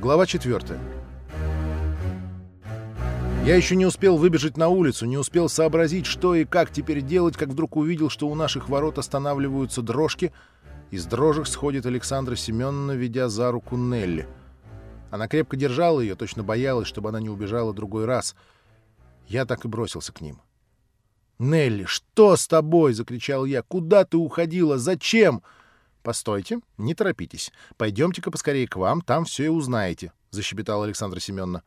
Глава 4. Я еще не успел выбежать на улицу, не успел сообразить, что и как теперь делать, как вдруг увидел, что у наших ворот останавливаются дрожки, из дрожек сходит Александра Семеновна, ведя за руку Нелли. Она крепко держала ее, точно боялась, чтобы она не убежала другой раз. Я так и бросился к ним. «Нелли, что с тобой?» — закричал я. «Куда ты уходила? Зачем?» «Постойте, не торопитесь. Пойдемте-ка поскорее к вам, там все и узнаете», — защебетала Александра Семеновна.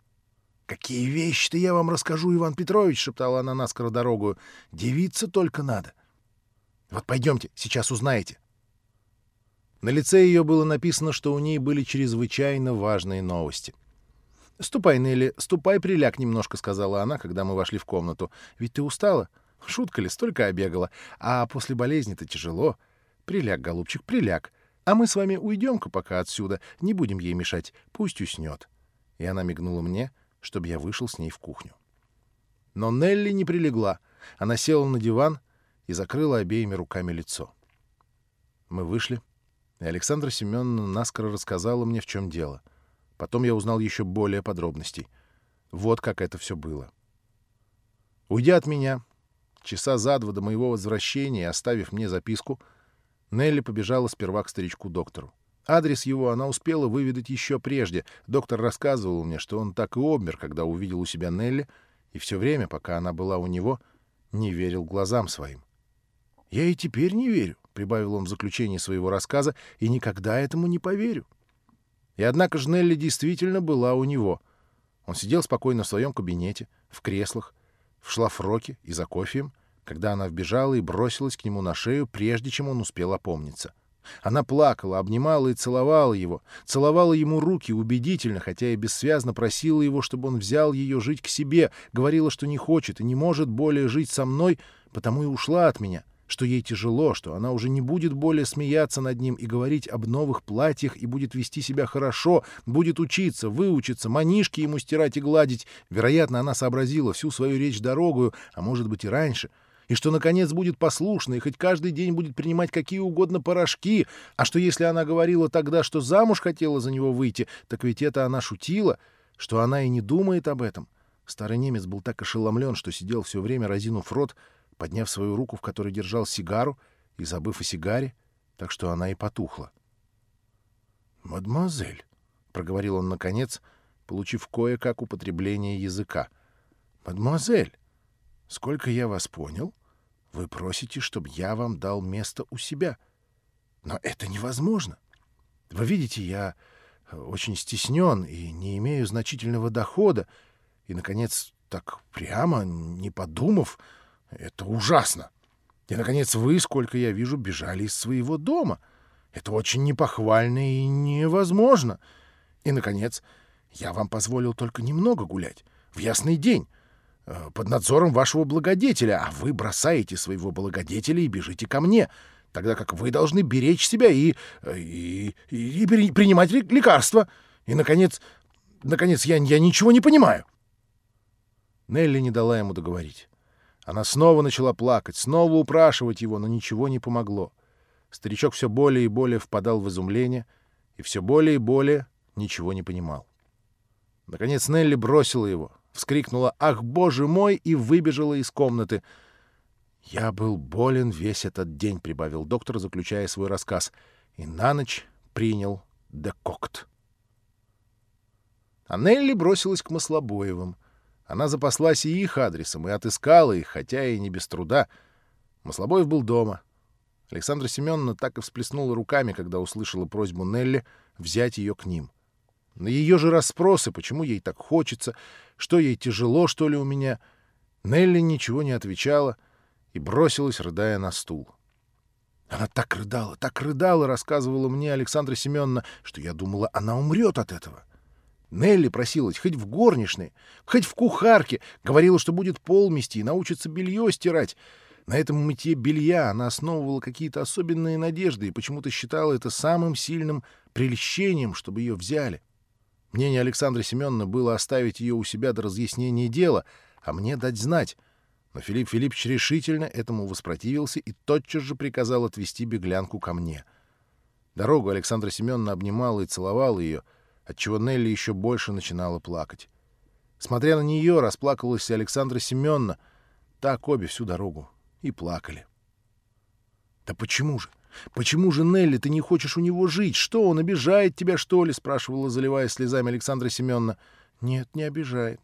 «Какие вещи-то я вам расскажу, Иван Петрович!» — шептала она наскоро дорогу. «Девиться только надо». «Вот пойдемте, сейчас узнаете». На лице ее было написано, что у ней были чрезвычайно важные новости. «Ступай, Нелли, ступай, приляг немножко», — сказала она, когда мы вошли в комнату. «Ведь ты устала? Шутка ли, столько обегала. А после болезни-то тяжело. Приляг, голубчик, приляг. А мы с вами уйдем-ка пока отсюда, не будем ей мешать, пусть уснет». И она мигнула мне — чтобы я вышел с ней в кухню. Но Нелли не прилегла. Она села на диван и закрыла обеими руками лицо. Мы вышли, и Александра Семеновна наскоро рассказала мне, в чем дело. Потом я узнал еще более подробностей. Вот как это все было. Уйдя от меня, часа за два до моего возвращения, оставив мне записку, Нелли побежала сперва к старичку-доктору. Адрес его она успела выведать еще прежде. Доктор рассказывал мне, что он так и обмер, когда увидел у себя Нелли, и все время, пока она была у него, не верил глазам своим. «Я и теперь не верю», — прибавил он в заключении своего рассказа, — «и никогда этому не поверю». И однако же Нелли действительно была у него. Он сидел спокойно в своем кабинете, в креслах, в шлафроке и за кофеем, когда она вбежала и бросилась к нему на шею, прежде чем он успел опомниться. Она плакала, обнимала и целовала его, целовала ему руки убедительно, хотя и бессвязно просила его, чтобы он взял ее жить к себе, говорила, что не хочет и не может более жить со мной, потому и ушла от меня, что ей тяжело, что она уже не будет более смеяться над ним и говорить об новых платьях и будет вести себя хорошо, будет учиться, выучиться, манишки ему стирать и гладить. Вероятно, она сообразила всю свою речь дорогую, а может быть и раньше — и что, наконец, будет послушна, и хоть каждый день будет принимать какие угодно порошки, а что если она говорила тогда, что замуж хотела за него выйти, так ведь это она шутила, что она и не думает об этом. Старый немец был так ошеломлен, что сидел все время, разинув рот, подняв свою руку, в которой держал сигару, и забыв о сигаре, так что она и потухла. «Мадемуазель», — проговорил он наконец, получив кое-как употребление языка, — «мадемуазель, Сколько я вас понял, вы просите, чтобы я вам дал место у себя. Но это невозможно. Вы видите, я очень стеснен и не имею значительного дохода. И, наконец, так прямо, не подумав, это ужасно. И, наконец, вы, сколько я вижу, бежали из своего дома. Это очень непохвально и невозможно. И, наконец, я вам позволил только немного гулять, в ясный день, Э, под надзором вашего благодетеля, а вы бросаете своего благодетеля и бежите ко мне, тогда как вы должны беречь себя и, э, и, и, и принимать лекарства. И, наконец, наконец, я, я ничего не понимаю. Нелли не дала ему договорить. Она снова начала плакать, снова упрашивать его, но ничего не помогло. Старичок все более и более впадал в изумление и все более и более ничего не понимал. Наконец Нелли бросила его — вскрикнула «Ах, боже мой!» и выбежала из комнаты. «Я был болен весь этот день», — прибавил доктор, заключая свой рассказ, и на ночь принял декокт. А Нелли бросилась к Маслобоевым. Она запаслась и их адресом, и отыскала их, хотя и не без труда. Маслобоев был дома. Александра Семеновна так и всплеснула руками, когда услышала просьбу Нелли взять ее к ним. На ее же расспросы, почему ей так хочется, что ей тяжело, что ли, у меня, Нелли ничего не отвечала и бросилась, рыдая на стул. Она так рыдала, так рыдала, рассказывала мне Александра Семеновна, что я думала, она умрет от этого. Нелли просилась хоть в горничной, хоть в кухарке, говорила, что будет пол мести и научится белье стирать. На этом мытье белья она основывала какие-то особенные надежды и почему-то считала это самым сильным прельщением, чтобы ее взяли. Мнение Александры Семеновны было оставить ее у себя до разъяснения дела, а мне дать знать. Но Филипп Филиппович решительно этому воспротивился и тотчас же приказал отвести беглянку ко мне. Дорогу Александра Семеновна обнимала и целовала ее, отчего Нелли еще больше начинала плакать. Смотря на нее, расплакалась Александра Семеновна. Так обе всю дорогу и плакали. «Да почему же? Почему же, Нелли, ты не хочешь у него жить? Что, он обижает тебя, что ли?» — спрашивала, заливая слезами Александра Семеновна. «Нет, не обижает».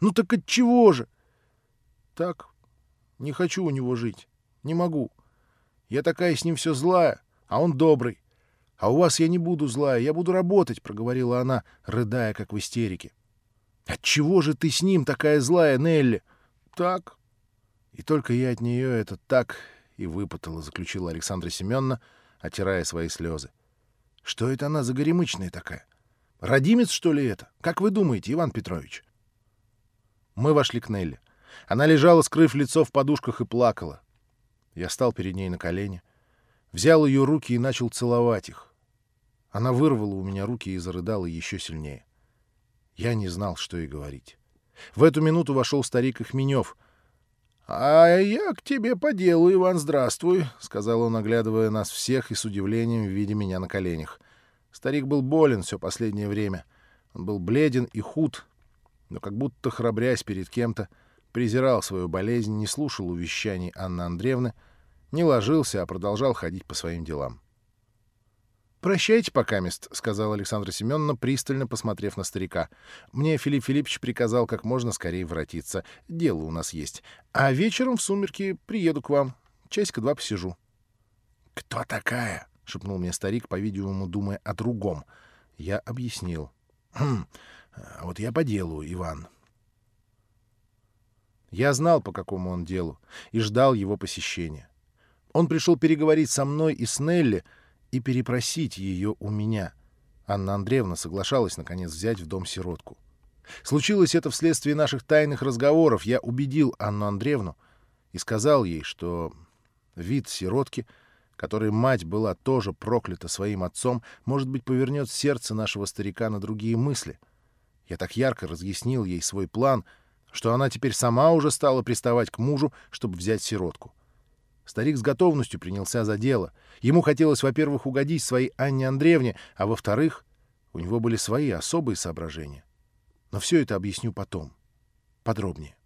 «Ну так от чего же?» «Так, не хочу у него жить. Не могу. Я такая с ним все злая, а он добрый. А у вас я не буду злая, я буду работать», — проговорила она, рыдая, как в истерике. «Отчего же ты с ним такая злая, Нелли?» «Так». И только я от нее это так и выпутала, заключила Александра Семеновна, отирая свои слезы. «Что это она за горемычная такая? Родимец, что ли, это? Как вы думаете, Иван Петрович?» Мы вошли к Нелли. Она лежала, скрыв лицо в подушках, и плакала. Я стал перед ней на колени, взял ее руки и начал целовать их. Она вырвала у меня руки и зарыдала еще сильнее. Я не знал, что и говорить. В эту минуту вошел старик Ихменев. — А я к тебе по делу, Иван, здравствуй, — сказал он, оглядывая нас всех и с удивлением видя меня на коленях. Старик был болен все последнее время. Он был бледен и худ, но как будто храбрясь перед кем-то, презирал свою болезнь, не слушал увещаний Анны Андреевны, не ложился, а продолжал ходить по своим делам. «Прощайте пока, мест», — сказала Александра Семеновна, пристально посмотрев на старика. «Мне Филипп Филиппович приказал как можно скорее воротиться. Дело у нас есть. А вечером в сумерки приеду к вам. Часика два посижу». «Кто такая?» — шепнул мне старик, по-видимому, думая о другом. Я объяснил. «Хм, а вот я по делу, Иван». Я знал, по какому он делу, и ждал его посещения. Он пришел переговорить со мной и с Нелли, — и перепросить ее у меня. Анна Андреевна соглашалась, наконец, взять в дом сиротку. Случилось это вследствие наших тайных разговоров. Я убедил Анну Андреевну и сказал ей, что вид сиротки, которой мать была тоже проклята своим отцом, может быть, повернет сердце нашего старика на другие мысли. Я так ярко разъяснил ей свой план, что она теперь сама уже стала приставать к мужу, чтобы взять сиротку. Старик с готовностью принялся за дело. Ему хотелось, во-первых, угодить своей Анне Андреевне, а во-вторых, у него были свои особые соображения. Но все это объясню потом. Подробнее.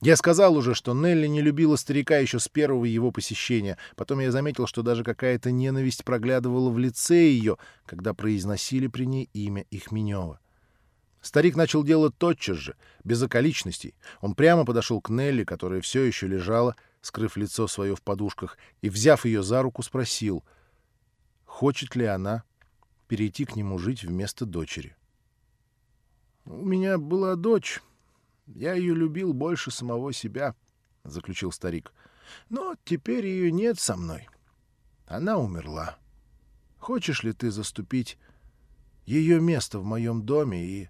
Я сказал уже, что Нелли не любила старика еще с первого его посещения. Потом я заметил, что даже какая-то ненависть проглядывала в лице ее, когда произносили при ней имя Ихменева. Старик начал делать тотчас же, без околичностей. Он прямо подошел к Нелли, которая все еще лежала, скрыв лицо свое в подушках, и, взяв ее за руку, спросил, хочет ли она перейти к нему жить вместо дочери. «У меня была дочь. Я ее любил больше самого себя», — заключил старик. «Но теперь ее нет со мной. Она умерла. Хочешь ли ты заступить ее место в моем доме и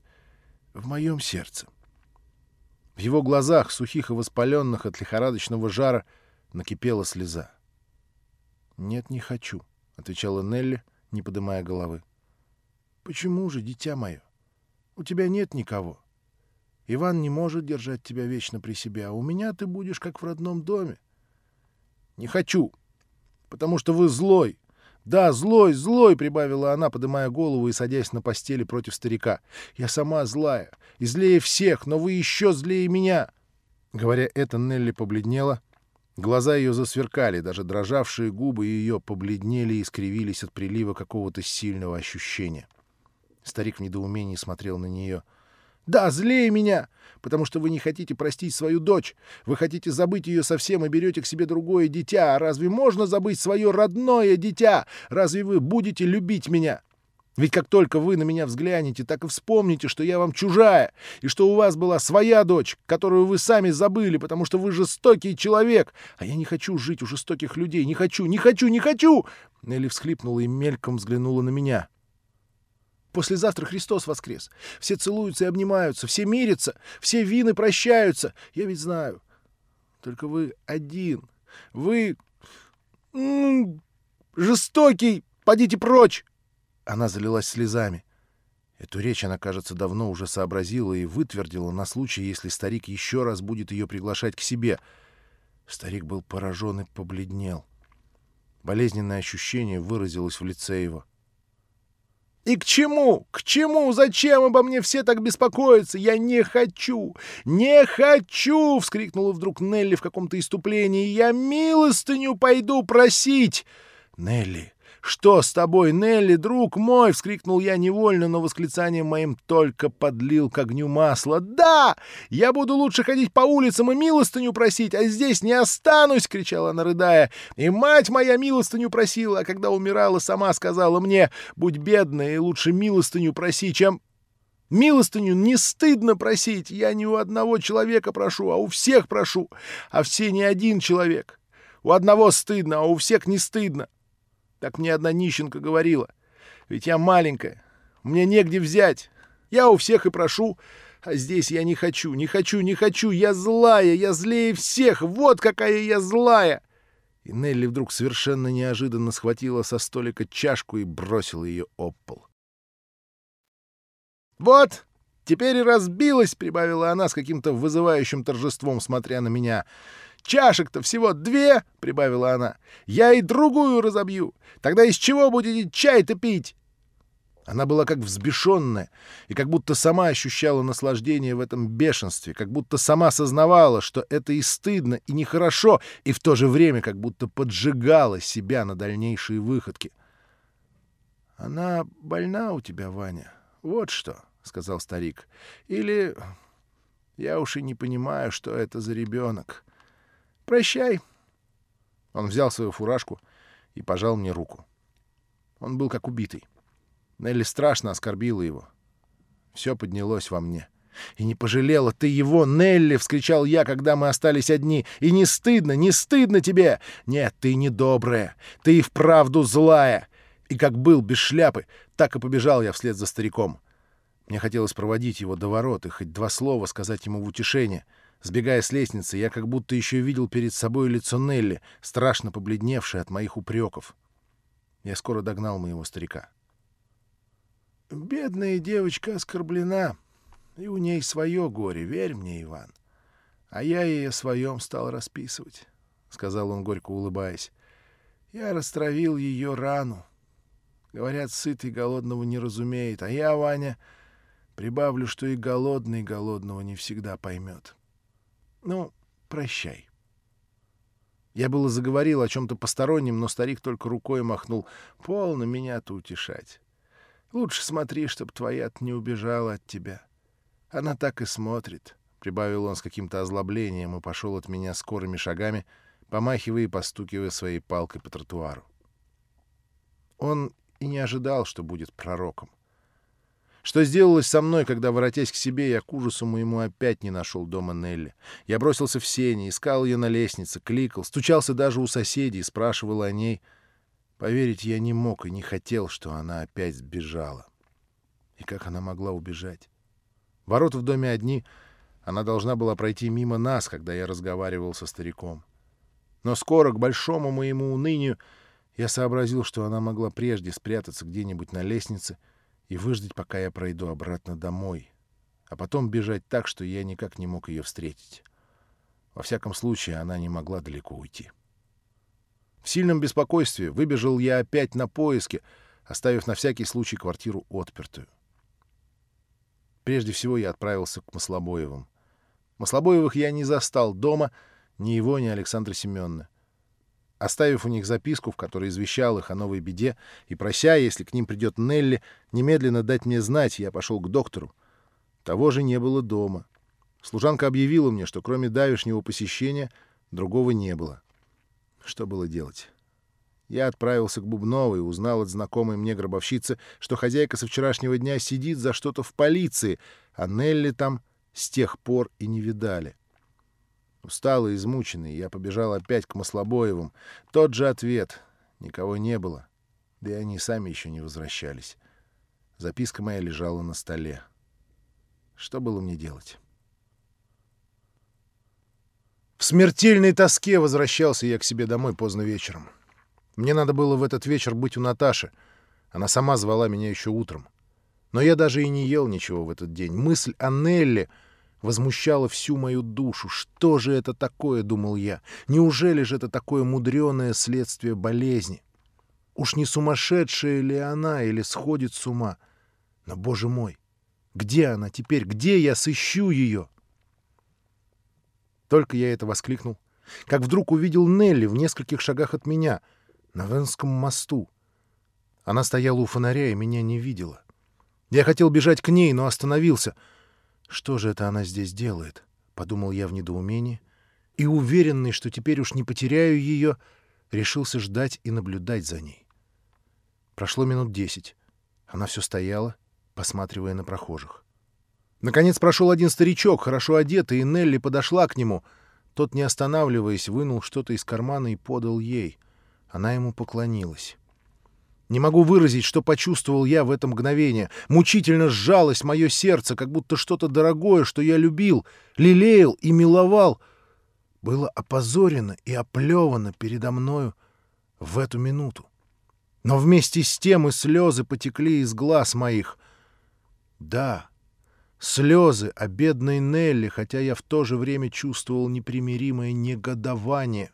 в моем сердце?» В его глазах, сухих и воспаленных от лихорадочного жара, накипела слеза. «Нет, не хочу», — отвечала Нелли, не поднимая головы. «Почему же, дитя мое? У тебя нет никого. Иван не может держать тебя вечно при себе, а у меня ты будешь как в родном доме». «Не хочу, потому что вы злой, «Да, злой, злой!» — прибавила она, поднимая голову и садясь на постели против старика. «Я сама злая, и злее всех, но вы еще злее меня!» Говоря это, Нелли побледнела. Глаза ее засверкали, даже дрожавшие губы ее побледнели и скривились от прилива какого-то сильного ощущения. Старик в недоумении смотрел на нее — да, злее меня, потому что вы не хотите простить свою дочь. Вы хотите забыть ее совсем и берете к себе другое дитя. А разве можно забыть свое родное дитя? Разве вы будете любить меня? Ведь как только вы на меня взглянете, так и вспомните, что я вам чужая, и что у вас была своя дочь, которую вы сами забыли, потому что вы жестокий человек. А я не хочу жить у жестоких людей. Не хочу, не хочу, не хочу!» Нелли всхлипнула и мельком взглянула на меня. Послезавтра Христос воскрес. Все целуются и обнимаются, все мирятся, все вины прощаются. Я ведь знаю. Только вы один. Вы... М -м, жестокий! Подите прочь!» Она залилась слезами. Эту речь она, кажется, давно уже сообразила и вытвердила на случай, если старик еще раз будет ее приглашать к себе. Старик был поражен и побледнел. Болезненное ощущение выразилось в лице его. И к чему? К чему? Зачем обо мне все так беспокоятся? Я не хочу! Не хочу!» — вскрикнула вдруг Нелли в каком-то иступлении. «Я милостыню пойду просить!» «Нелли, «Что с тобой, Нелли, друг мой?» — вскрикнул я невольно, но восклицанием моим только подлил к огню масло. «Да! Я буду лучше ходить по улицам и милостыню просить, а здесь не останусь!» — кричала она, рыдая. «И мать моя милостыню просила, а когда умирала, сама сказала мне, будь бедная и лучше милостыню проси, чем...» Милостыню не стыдно просить. Я не у одного человека прошу, а у всех прошу. А все не один человек. У одного стыдно, а у всех не стыдно. Так мне одна нищенка говорила. Ведь я маленькая, мне негде взять. Я у всех и прошу, а здесь я не хочу, не хочу, не хочу. Я злая, я злее всех. Вот какая я злая!» И Нелли вдруг совершенно неожиданно схватила со столика чашку и бросила ее об пол. «Вот, теперь и разбилась!» — прибавила она с каким-то вызывающим торжеством, смотря на меня — Чашек-то всего две, — прибавила она. Я и другую разобью. Тогда из чего будете чай-то пить? Она была как взбешенная и как будто сама ощущала наслаждение в этом бешенстве, как будто сама сознавала, что это и стыдно, и нехорошо, и в то же время как будто поджигала себя на дальнейшие выходки. — Она больна у тебя, Ваня. Вот что, — сказал старик. — Или... Я уж и не понимаю, что это за ребенок. «Прощай». Он взял свою фуражку и пожал мне руку. Он был как убитый. Нелли страшно оскорбила его. Все поднялось во мне. «И не пожалела ты его, Нелли!» — вскричал я, когда мы остались одни. «И не стыдно, не стыдно тебе! Нет, ты не добрая, ты и вправду злая!» И как был без шляпы, так и побежал я вслед за стариком. Мне хотелось проводить его до ворот и хоть два слова сказать ему в утешение — Сбегая с лестницы, я как будто еще видел перед собой лицо Нелли, страшно побледневшее от моих упреков. Я скоро догнал моего старика. «Бедная девочка оскорблена, и у ней свое горе, верь мне, Иван. А я ей о своем стал расписывать», — сказал он, горько улыбаясь. «Я растравил ее рану. Говорят, сытый голодного не разумеет, а я, Ваня, прибавлю, что и голодный голодного не всегда поймет». Ну, прощай. Я было заговорил о чем-то постороннем, но старик только рукой махнул. Полно меня-то утешать. Лучше смотри, чтоб твоя не убежала от тебя. Она так и смотрит, — прибавил он с каким-то озлоблением и пошел от меня скорыми шагами, помахивая и постукивая своей палкой по тротуару. Он и не ожидал, что будет пророком. Что сделалось со мной, когда, воротясь к себе, я к ужасу моему опять не нашел дома Нелли? Я бросился в сени, искал ее на лестнице, кликал, стучался даже у соседей, спрашивал о ней. Поверить я не мог и не хотел, что она опять сбежала. И как она могла убежать? Ворота в доме одни, она должна была пройти мимо нас, когда я разговаривал со стариком. Но скоро, к большому моему унынию, я сообразил, что она могла прежде спрятаться где-нибудь на лестнице — и выждать, пока я пройду обратно домой, а потом бежать так, что я никак не мог ее встретить. Во всяком случае, она не могла далеко уйти. В сильном беспокойстве выбежал я опять на поиски, оставив на всякий случай квартиру отпертую. Прежде всего я отправился к Маслобоевым. Маслобоевых я не застал дома, ни его, ни Александра Семеновны. Оставив у них записку, в которой извещал их о новой беде, и прося, если к ним придет Нелли, немедленно дать мне знать, я пошел к доктору. Того же не было дома. Служанка объявила мне, что кроме давешнего посещения другого не было. Что было делать? Я отправился к Бубновой и узнал от знакомой мне гробовщицы, что хозяйка со вчерашнего дня сидит за что-то в полиции, а Нелли там с тех пор и не видали. Усталый, измученный, я побежал опять к Маслобоевым. Тот же ответ. Никого не было. Да и они сами еще не возвращались. Записка моя лежала на столе. Что было мне делать? В смертельной тоске возвращался я к себе домой поздно вечером. Мне надо было в этот вечер быть у Наташи. Она сама звала меня еще утром. Но я даже и не ел ничего в этот день. Мысль о Нелле — возмущало всю мою душу. Что же это такое, думал я? Неужели же это такое мудреное следствие болезни? Уж не сумасшедшая ли она или сходит с ума? Но, боже мой, где она теперь? Где я сыщу ее? Только я это воскликнул, как вдруг увидел Нелли в нескольких шагах от меня, на Венском мосту. Она стояла у фонаря и меня не видела. Я хотел бежать к ней, но остановился. Что же это она здесь делает? — подумал я в недоумении. И, уверенный, что теперь уж не потеряю ее, решился ждать и наблюдать за ней. Прошло минут десять. Она все стояла, посматривая на прохожих. Наконец прошел один старичок, хорошо одетый, и Нелли подошла к нему. Тот, не останавливаясь, вынул что-то из кармана и подал ей. Она ему поклонилась. Не могу выразить, что почувствовал я в это мгновение. Мучительно сжалось мое сердце, как будто что-то дорогое, что я любил, лелеял и миловал, было опозорено и оплевано передо мною в эту минуту. Но вместе с тем и слезы потекли из глаз моих. Да, слезы о бедной Нелли, хотя я в то же время чувствовал непримиримое негодование.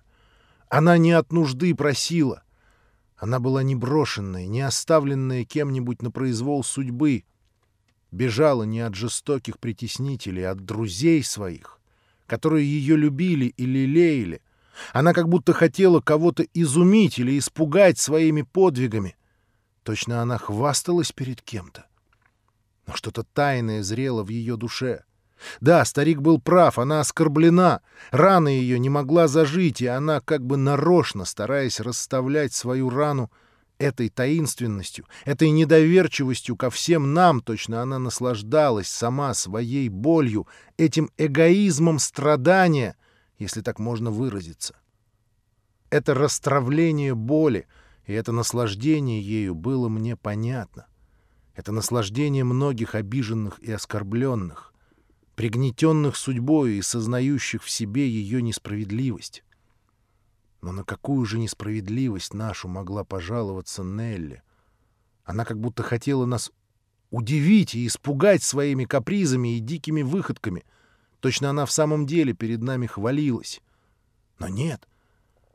Она не от нужды просила. Она была не брошенная, не оставленная кем-нибудь на произвол судьбы. Бежала не от жестоких притеснителей, а от друзей своих, которые ее любили и лелеяли, она как будто хотела кого-то изумить или испугать своими подвигами. Точно она хвасталась перед кем-то. Но что-то тайное зрело в ее душе. Да, старик был прав, она оскорблена. Рана ее не могла зажить, и она, как бы нарочно, стараясь расставлять свою рану этой таинственностью, этой недоверчивостью ко всем нам, точно она наслаждалась сама своей болью, этим эгоизмом страдания — если так можно выразиться. Это расстравление боли и это наслаждение ею было мне понятно. Это наслаждение многих обиженных и оскорбленных, пригнетенных судьбой и сознающих в себе ее несправедливость. Но на какую же несправедливость нашу могла пожаловаться Нелли? Она как будто хотела нас удивить и испугать своими капризами и дикими выходками — Точно она в самом деле перед нами хвалилась. Но нет,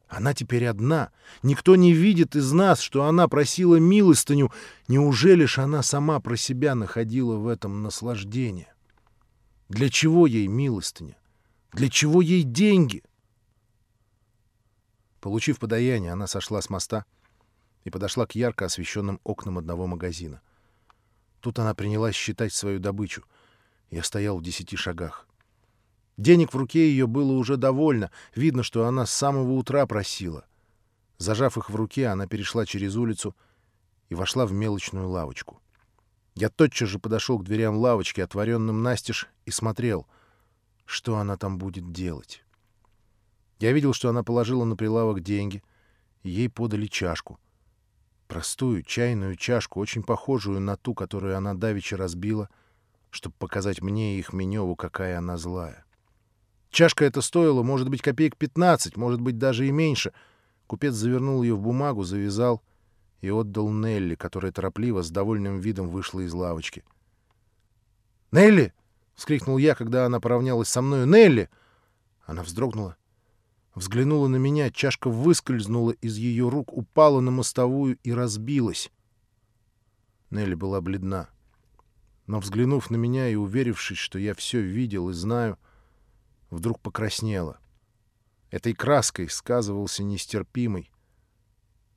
она теперь одна. Никто не видит из нас, что она просила милостыню. Неужели ж она сама про себя находила в этом наслаждение? Для чего ей милостыня? Для чего ей деньги? Получив подаяние, она сошла с моста и подошла к ярко освещенным окнам одного магазина. Тут она принялась считать свою добычу. Я стоял в десяти шагах. Денег в руке ее было уже довольно. Видно, что она с самого утра просила. Зажав их в руке, она перешла через улицу и вошла в мелочную лавочку. Я тотчас же подошел к дверям лавочки, отворенным настежь, и смотрел, что она там будет делать. Я видел, что она положила на прилавок деньги, и ей подали чашку. Простую чайную чашку, очень похожую на ту, которую она давеча разбила, чтобы показать мне и их Меневу, какая она злая. Чашка эта стоила, может быть, копеек 15, может быть, даже и меньше. Купец завернул ее в бумагу, завязал и отдал Нелли, которая торопливо, с довольным видом вышла из лавочки. «Нелли!» — вскрикнул я, когда она поравнялась со мною. «Нелли!» Она вздрогнула, взглянула на меня, чашка выскользнула из ее рук, упала на мостовую и разбилась. Нелли была бледна. Но, взглянув на меня и уверившись, что я все видел и знаю, — вдруг покраснела. Этой краской сказывался нестерпимый,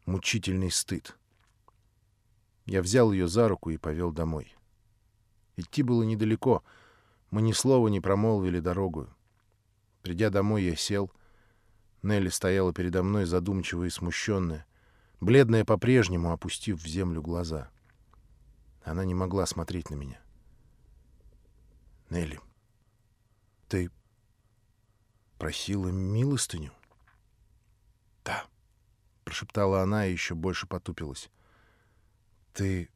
мучительный стыд. Я взял ее за руку и повел домой. Идти было недалеко, мы ни слова не промолвили дорогу. Придя домой, я сел. Нелли стояла передо мной задумчивая и смущенная, бледная по-прежнему, опустив в землю глаза. Она не могла смотреть на меня. «Нелли, ты просила милостыню? — Да, — прошептала она и еще больше потупилась. — Ты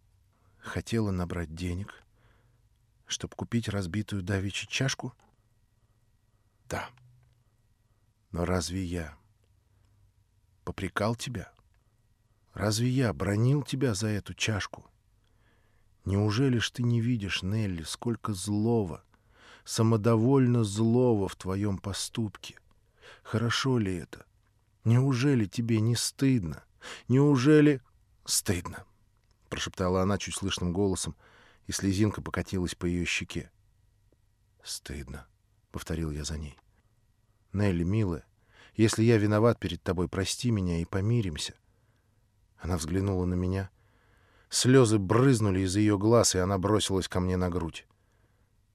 хотела набрать денег, чтобы купить разбитую давичи чашку? — Да. Но разве я попрекал тебя? Разве я бронил тебя за эту чашку? Неужели ж ты не видишь, Нелли, сколько злого, самодовольно злого в твоем поступке. Хорошо ли это? Неужели тебе не стыдно? Неужели... «Стыдно», — прошептала она чуть слышным голосом, и слезинка покатилась по ее щеке. «Стыдно», — повторил я за ней. «Нелли, милая, если я виноват перед тобой, прости меня и помиримся». Она взглянула на меня. Слезы брызнули из ее глаз, и она бросилась ко мне на грудь.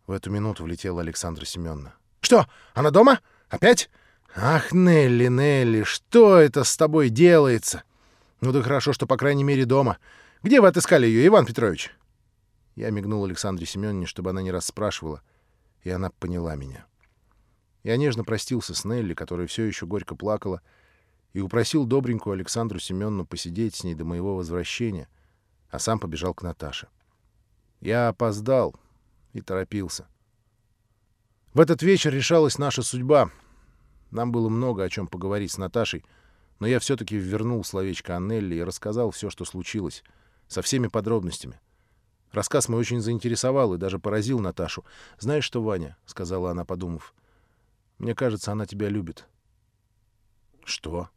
В эту минуту влетела Александра Семеновна. «Что, она дома? Опять? Ах, Нелли, Нелли, что это с тобой делается? Ну да хорошо, что по крайней мере дома. Где вы отыскали ее, Иван Петрович?» Я мигнул Александре Семеновне, чтобы она не расспрашивала, и она поняла меня. Я нежно простился с Нелли, которая все еще горько плакала, и упросил добренькую Александру Семеновну посидеть с ней до моего возвращения, а сам побежал к Наташе. Я опоздал и торопился. В этот вечер решалась наша судьба. Нам было много о чем поговорить с Наташей, но я все-таки вернул словечко Аннелли и рассказал все, что случилось, со всеми подробностями. Рассказ мой очень заинтересовал и даже поразил Наташу. «Знаешь что, Ваня?» — сказала она, подумав. «Мне кажется, она тебя любит». «Что?»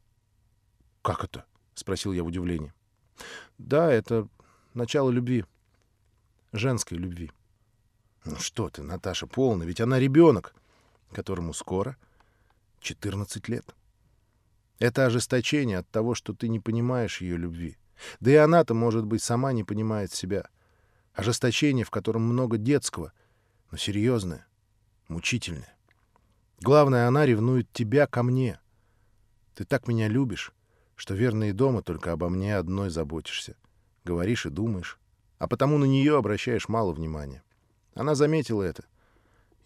«Как это?» — спросил я в удивлении. «Да, это начало любви. Женской любви». «Ну что ты, Наташа, полно, ведь она ребенок, которому скоро 14 лет. Это ожесточение от того, что ты не понимаешь ее любви. Да и она-то, может быть, сама не понимает себя. Ожесточение, в котором много детского, но серьезное, мучительное. Главное, она ревнует тебя ко мне. Ты так меня любишь, что верно и дома только обо мне одной заботишься. Говоришь и думаешь, а потому на нее обращаешь мало внимания. Она заметила это.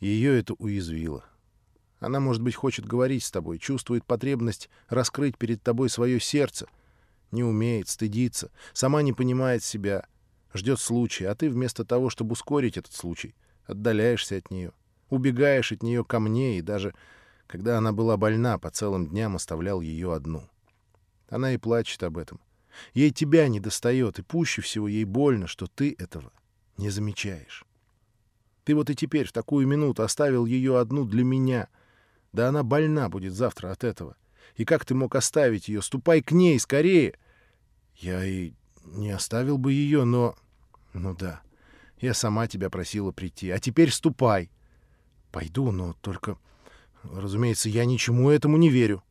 Ее это уязвило. Она, может быть, хочет говорить с тобой, чувствует потребность раскрыть перед тобой свое сердце. Не умеет, стыдится, сама не понимает себя, ждет случая, а ты вместо того, чтобы ускорить этот случай, отдаляешься от нее, убегаешь от нее ко мне и даже, когда она была больна, по целым дням оставлял ее одну. Она и плачет об этом. Ей тебя не достает, и пуще всего ей больно, что ты этого не замечаешь. Ты вот и теперь в такую минуту оставил ее одну для меня. Да она больна будет завтра от этого. И как ты мог оставить ее? Ступай к ней, скорее!» «Я и не оставил бы ее, но...» «Ну да, я сама тебя просила прийти. А теперь ступай!» «Пойду, но только...» «Разумеется, я ничему этому не верю.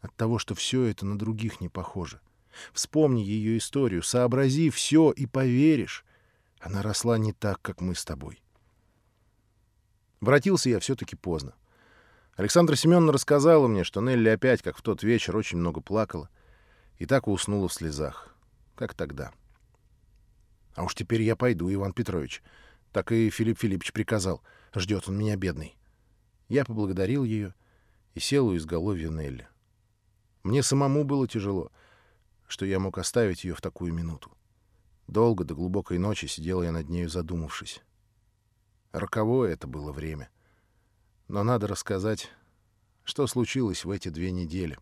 От того, что все это на других не похоже. Вспомни ее историю, сообрази все и поверишь. Она росла не так, как мы с тобой. Вратился я все-таки поздно. Александра Семеновна рассказала мне, что Нелли опять, как в тот вечер, очень много плакала и так уснула в слезах, как тогда. А уж теперь я пойду, Иван Петрович. Так и Филипп Филиппович приказал. Ждет он меня, бедный. Я поблагодарил ее и сел у изголовья Нелли. Мне самому было тяжело, что я мог оставить ее в такую минуту. Долго до глубокой ночи сидел я над нею, задумавшись. Роковое это было время. Но надо рассказать, что случилось в эти две недели.